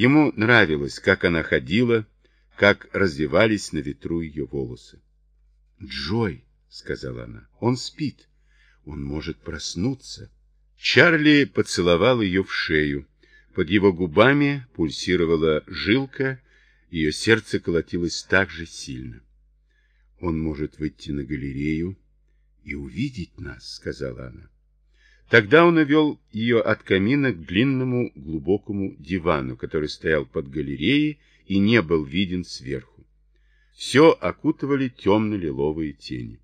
Ему нравилось, как она ходила, как развивались на ветру ее волосы. «Джой», — сказала она, — «он спит. Он может проснуться». Чарли поцеловал ее в шею. Под его губами пульсировала жилка, ее сердце колотилось так же сильно. «Он может выйти на галерею и увидеть нас», — сказала она. Тогда он увел ее от камина к длинному глубокому дивану, который стоял под галереей и не был виден сверху. Все окутывали темно-лиловые тени.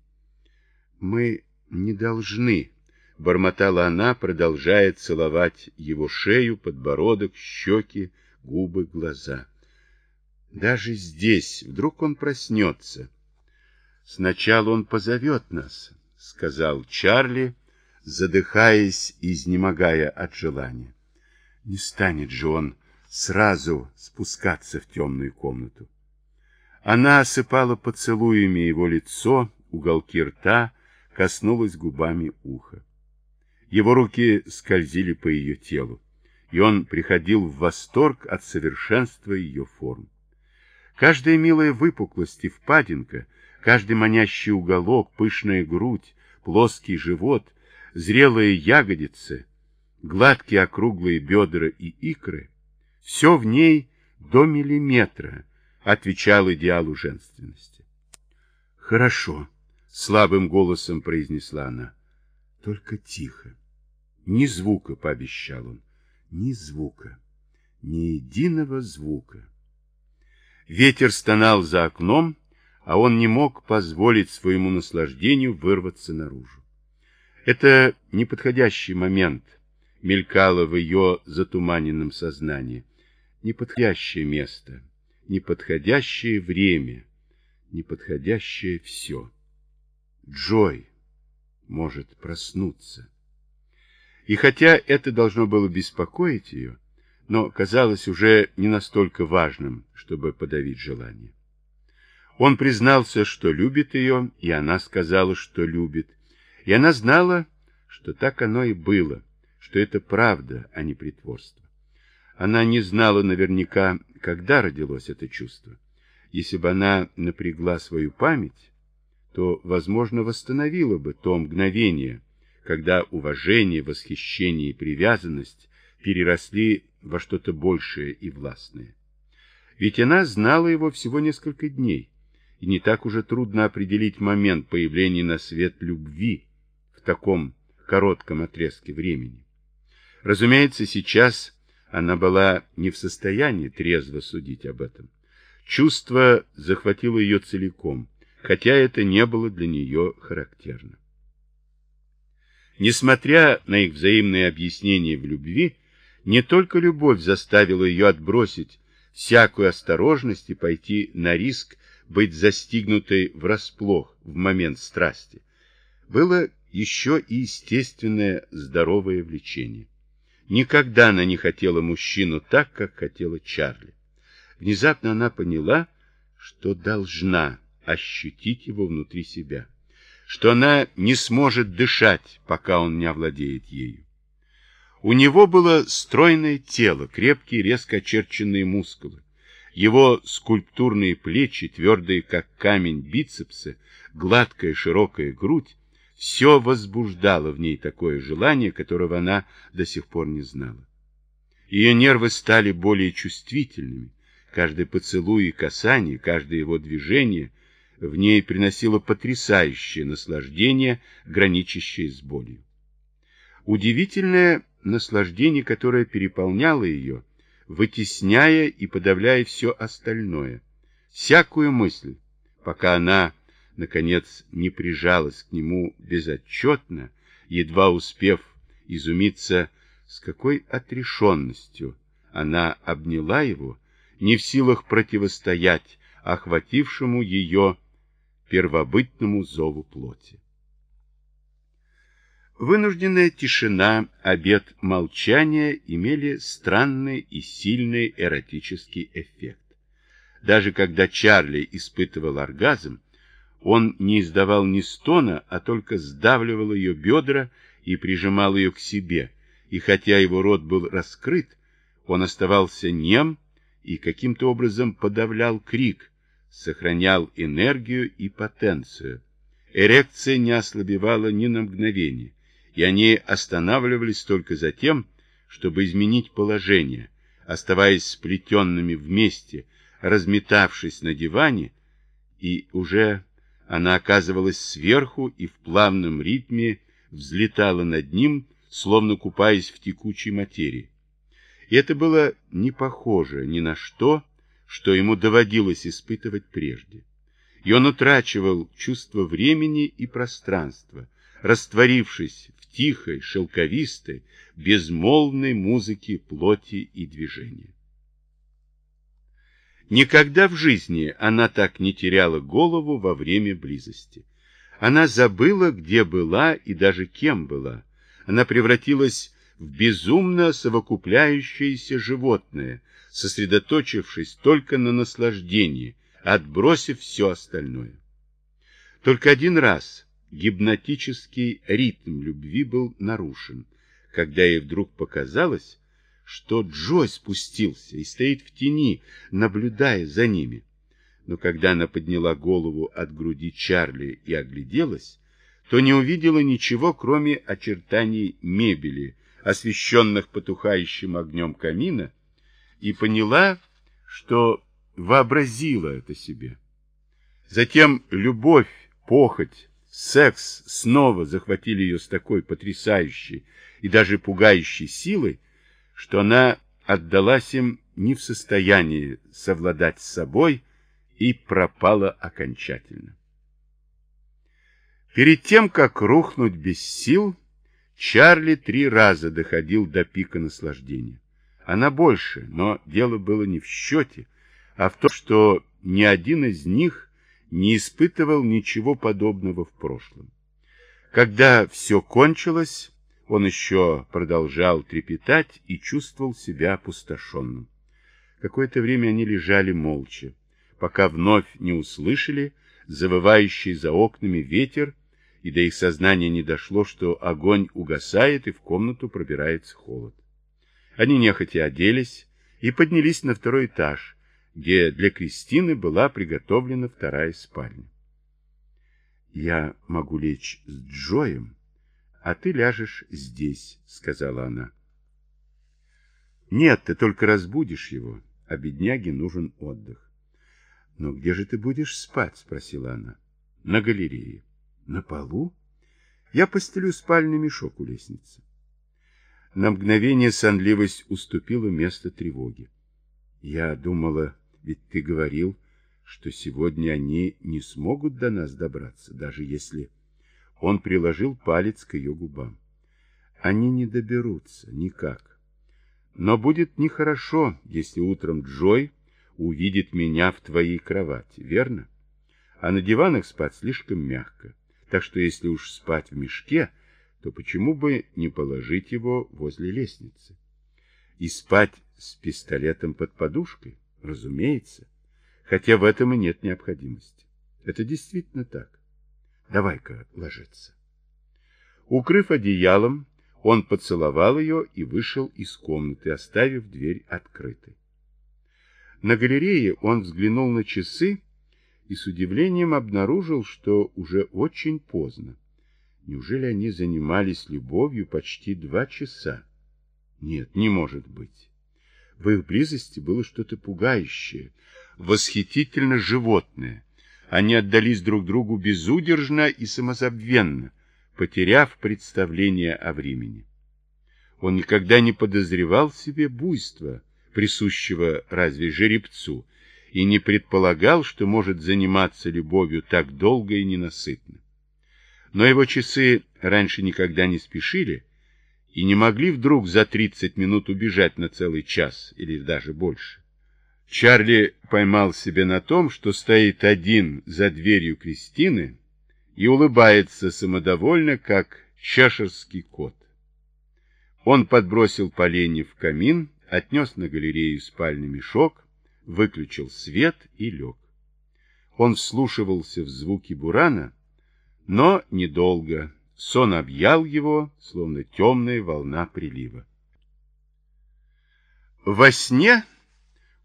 «Мы не должны», — бормотала она, продолжая целовать его шею, подбородок, щеки, губы, глаза. «Даже здесь вдруг он проснется». «Сначала он позовет нас», — сказал Чарли, — задыхаясь и изнемогая от желания. Не станет же он сразу спускаться в темную комнату. Она осыпала поцелуями его лицо, уголки рта, коснулась губами уха. Его руки скользили по ее телу, и он приходил в восторг от совершенства ее форм. Каждая милая выпуклость и впадинка, каждый манящий уголок, пышная грудь, плоский живот — зрелые ягодицы, гладкие округлые бедра и икры, все в ней до миллиметра отвечал идеалу женственности. «Хорошо», — слабым голосом произнесла она, — «только тихо. Ни звука», — пообещал он, — «ни звука, ни единого звука». Ветер стонал за окном, а он не мог позволить своему наслаждению вырваться наружу. Это неподходящий момент мелькало в ее затуманенном сознании. Неподходящее место, неподходящее время, неподходящее все. Джой может проснуться. И хотя это должно было беспокоить ее, но казалось уже не настолько важным, чтобы подавить желание. Он признался, что любит ее, и она сказала, что любит, и она знала, что так оно и было, что это правда, а не притворство. Она не знала наверняка, когда родилось это чувство. Если бы она напрягла свою память, то, возможно, восстановила бы то мгновение, когда уважение, восхищение и привязанность переросли во что-то большее и властное. Ведь она знала его всего несколько дней, и не так уже трудно определить момент появления на свет любви, таком коротком отрезке времени. Разумеется, сейчас она была не в состоянии трезво судить об этом. Чувство захватило ее целиком, хотя это не было для нее характерно. Несмотря на их взаимные объяснения в любви, не только любовь заставила ее отбросить всякую осторожность и пойти на риск быть застигнутой врасплох в момент страсти. Было еще и естественное здоровое влечение. Никогда она не хотела мужчину так, как хотела Чарли. Внезапно она поняла, что должна ощутить его внутри себя, что она не сможет дышать, пока он не овладеет ею. У него было стройное тело, крепкие резко очерченные мускулы. Его скульптурные плечи, твердые как камень бицепсы, гладкая широкая грудь, все возбуждало в ней такое желание, которого она до сих пор не знала. Ее нервы стали более чувствительными. Каждый поцелуй и касание, каждое его движение в ней приносило потрясающее наслаждение, граничащее с болью. Удивительное наслаждение, которое переполняло ее, вытесняя и подавляя все остальное, всякую мысль, пока она наконец, не прижалась к нему безотчетно, едва успев изумиться, с какой отрешенностью она обняла его, не в силах противостоять охватившему ее первобытному зову плоти. Вынужденная тишина, обет молчания имели странный и сильный эротический эффект. Даже когда Чарли испытывал оргазм, он не издавал ни стона, а только сдавливал ее бедра и прижимал ее к себе, и хотя его рот был раскрыт, он оставался нем и каким-то образом подавлял крик, сохранял энергию и потенцию. Эрекция не ослабевала ни на мгновение, и они останавливались только за тем, чтобы изменить положение, оставаясь сплетенными вместе, разметавшись на диване, и уже она оказывалась сверху и в плавном ритме взлетала над ним, словно купаясь в текучей материи. И это было не похоже ни на что, что ему доводилось испытывать прежде. И он утрачивал чувство времени и пространства, растворившись в тихой, шелковистой, безмолвной музыке плоти и движения. Никогда в жизни она так не теряла голову во время близости. Она забыла, где была и даже кем была. Она превратилась в безумно совокупляющееся животное, сосредоточившись только на наслаждении, отбросив все остальное. Только один раз гипнотический ритм любви был нарушен, когда ей вдруг показалось, что Джой спустился и стоит в тени, наблюдая за ними. Но когда она подняла голову от груди Чарли и огляделась, то не увидела ничего, кроме очертаний мебели, освещенных потухающим огнем камина, и поняла, что вообразила это себе. Затем любовь, похоть, секс снова захватили ее с такой потрясающей и даже пугающей силой, что она отдалась им не в состоянии совладать с собой и пропала окончательно. Перед тем, как рухнуть без сил, Чарли три раза доходил до пика наслаждения. Она больше, но дело было не в счете, а в том, что ни один из них не испытывал ничего подобного в прошлом. Когда все кончилось, он еще продолжал трепетать и чувствовал себя опустошенным. Какое-то время они лежали молча, пока вновь не услышали завывающий за окнами ветер, и до их сознания не дошло, что огонь угасает и в комнату пробирается холод. Они нехотя оделись и поднялись на второй этаж, где для Кристины была приготовлена вторая спальня. «Я могу лечь с Джоем?» А ты ляжешь здесь, — сказала она. — Нет, ты только разбудишь его, а бедняге нужен отдых. — Но где же ты будешь спать? — спросила она. — На галерее. — На полу? Я постелю спальный мешок у лестницы. На мгновение сонливость уступила место тревоги. Я думала, ведь ты говорил, что сегодня они не смогут до нас добраться, даже если... Он приложил палец к ее губам. Они не доберутся никак. Но будет нехорошо, если утром Джой увидит меня в твоей кровати, верно? А на диванах спать слишком мягко. Так что если уж спать в мешке, то почему бы не положить его возле лестницы? И спать с пистолетом под подушкой? Разумеется. Хотя в этом и нет необходимости. Это действительно так. Давай-ка ложиться. Укрыв одеялом, он поцеловал ее и вышел из комнаты, оставив дверь открытой. На галерее он взглянул на часы и с удивлением обнаружил, что уже очень поздно. Неужели они занимались любовью почти два часа? Нет, не может быть. В их близости было что-то пугающее, восхитительно животное, они отдались друг другу безудержно и самозабвенно, потеряв представление о времени. Он никогда не подозревал в себе буйства, присущего разве жеребцу, и не предполагал, что может заниматься любовью так долго и ненасытно. Но его часы раньше никогда не спешили и не могли вдруг за 30 минут убежать на целый час или даже больше. Чарли поймал себя на том, что стоит один за дверью Кристины и улыбается самодовольно, как чешерский кот. Он подбросил поленья в камин, отнес на галерею спальный мешок, выключил свет и лег. Он вслушивался в звуки бурана, но недолго. Сон объял его, словно темная волна прилива. Во сне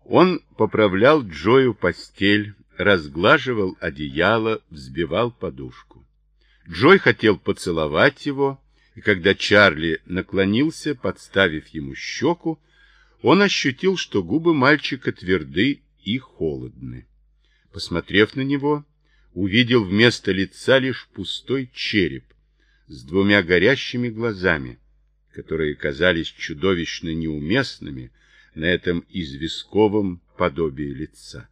Он поправлял Джою постель, разглаживал одеяло, взбивал подушку. Джой хотел поцеловать его, и когда Чарли наклонился, подставив ему щеку, он ощутил, что губы мальчика тверды и холодны. Посмотрев на него, увидел вместо лица лишь пустой череп с двумя горящими глазами, которые казались чудовищно неуместными на этом известковом подобии лица.